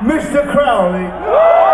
Mr. Crowley.